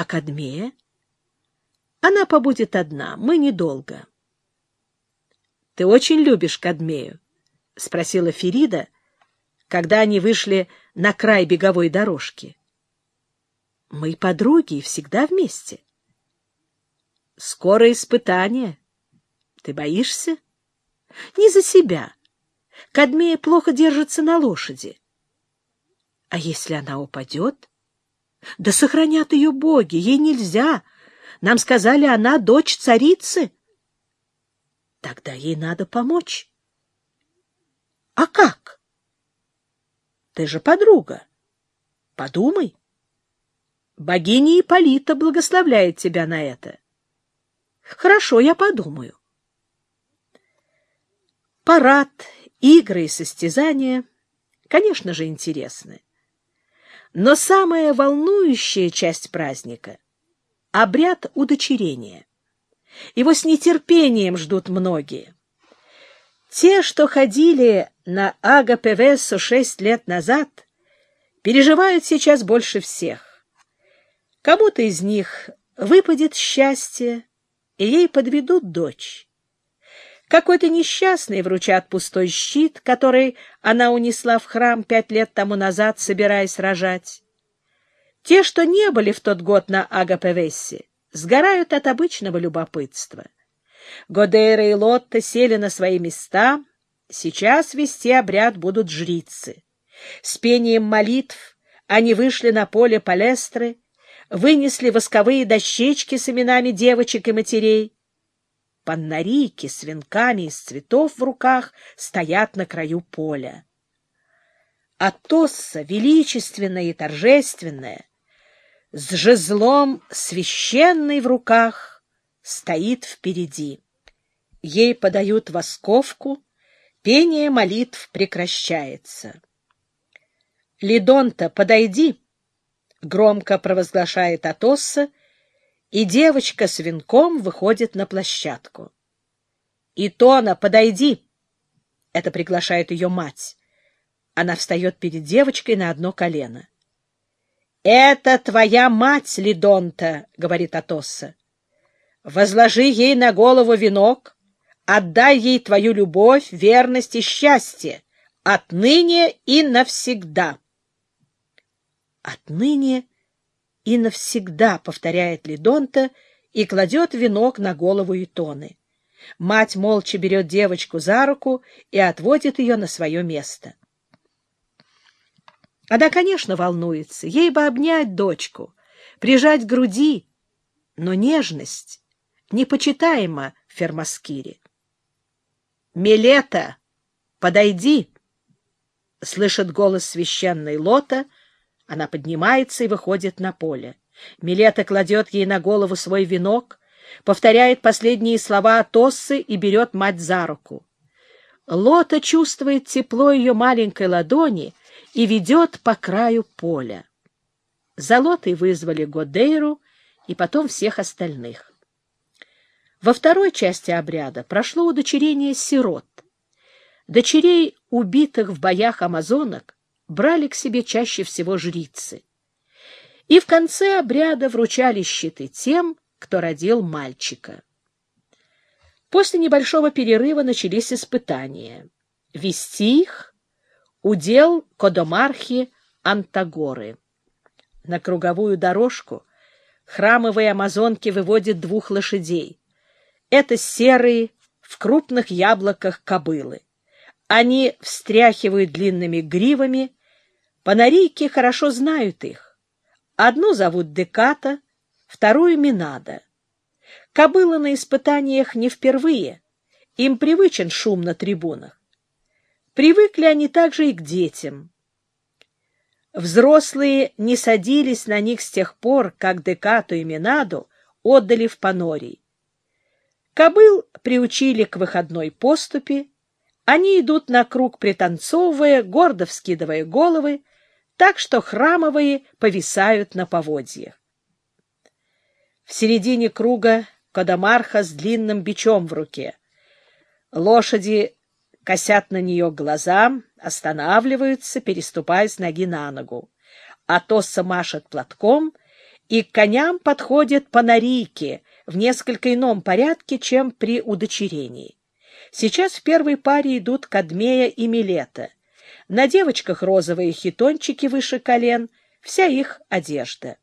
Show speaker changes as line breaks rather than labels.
А Кадмея? Она побудет одна, мы недолго. — Ты очень любишь Кадмею? — спросила Ферида, когда они вышли на край беговой дорожки. — Мы подруги и всегда вместе. — Скоро испытание. Ты боишься? — Не за себя. Кадмея плохо держится на лошади. — А если она упадет? — Да сохранят ее боги, ей нельзя. Нам сказали, она дочь царицы. — Тогда ей надо помочь. — А как? — Ты же подруга. Подумай. Богиня Ипполита благословляет тебя на это. — Хорошо, я подумаю. Парад, игры и состязания, конечно же, интересны. Но самая волнующая часть праздника — обряд удочерения. Его с нетерпением ждут многие. Те, что ходили на Ага-Певессу шесть лет назад, переживают сейчас больше всех. Кому-то из них выпадет счастье, и ей подведут дочь. Какой-то несчастный вручат пустой щит, который она унесла в храм пять лет тому назад, собираясь рожать. Те, что не были в тот год на Агапевессе, сгорают от обычного любопытства. Годейра и Лотта сели на свои места, сейчас вести обряд будут жрицы. С пением молитв они вышли на поле палестры, вынесли восковые дощечки с именами девочек и матерей, Паннарики с венками из цветов в руках стоят на краю поля. А величественная и торжественная, с жезлом священной в руках, стоит впереди. Ей подают восковку, пение молитв прекращается. «Лидонта, подойди!» — громко провозглашает Атосса, и девочка с венком выходит на площадку. «Итона, подойди!» — это приглашает ее мать. Она встает перед девочкой на одно колено. «Это твоя мать, Лидонта!» — говорит Атосса. «Возложи ей на голову венок, отдай ей твою любовь, верность и счастье, отныне и навсегда». «Отныне и навсегда, — повторяет Лидонта и кладет венок на голову Итоны. Мать молча берет девочку за руку и отводит ее на свое место. Она, конечно, волнуется, ей бы обнять дочку, прижать к груди, но нежность непочитаема в Фермаскире. «Милета, подойди!» — слышит голос священной Лота — она поднимается и выходит на поле. Милета кладет ей на голову свой венок, повторяет последние слова Атоссы и берет мать за руку. Лота чувствует тепло ее маленькой ладони и ведет по краю поля. За Лотой вызвали Годейру и потом всех остальных. Во второй части обряда прошло удочерение сирот. Дочерей убитых в боях амазонок брали к себе чаще всего жрицы. И в конце обряда вручали щиты тем, кто родил мальчика. После небольшого перерыва начались испытания. Вести их — удел Кодомархи Антагоры. На круговую дорожку храмовые амазонки выводят двух лошадей. Это серые, в крупных яблоках кобылы. Они встряхивают длинными гривами, Панарийки хорошо знают их. Одну зовут Деката, вторую — Минада. Кобыла на испытаниях не впервые, им привычен шум на трибунах. Привыкли они также и к детям. Взрослые не садились на них с тех пор, как Декату и Минаду отдали в Панорий. Кобыл приучили к выходной поступи, они идут на круг пританцовывая, гордо вскидывая головы, так что храмовые повисают на поводьях. В середине круга Кодомарха с длинным бичом в руке. Лошади косят на нее глаза, останавливаются, переступая с ноги на ногу. Атосса машет платком, и к коням подходят панарики в несколько ином порядке, чем при удочерении. Сейчас в первой паре идут Кадмея и Милета. На девочках розовые хитончики выше колен, вся их одежда.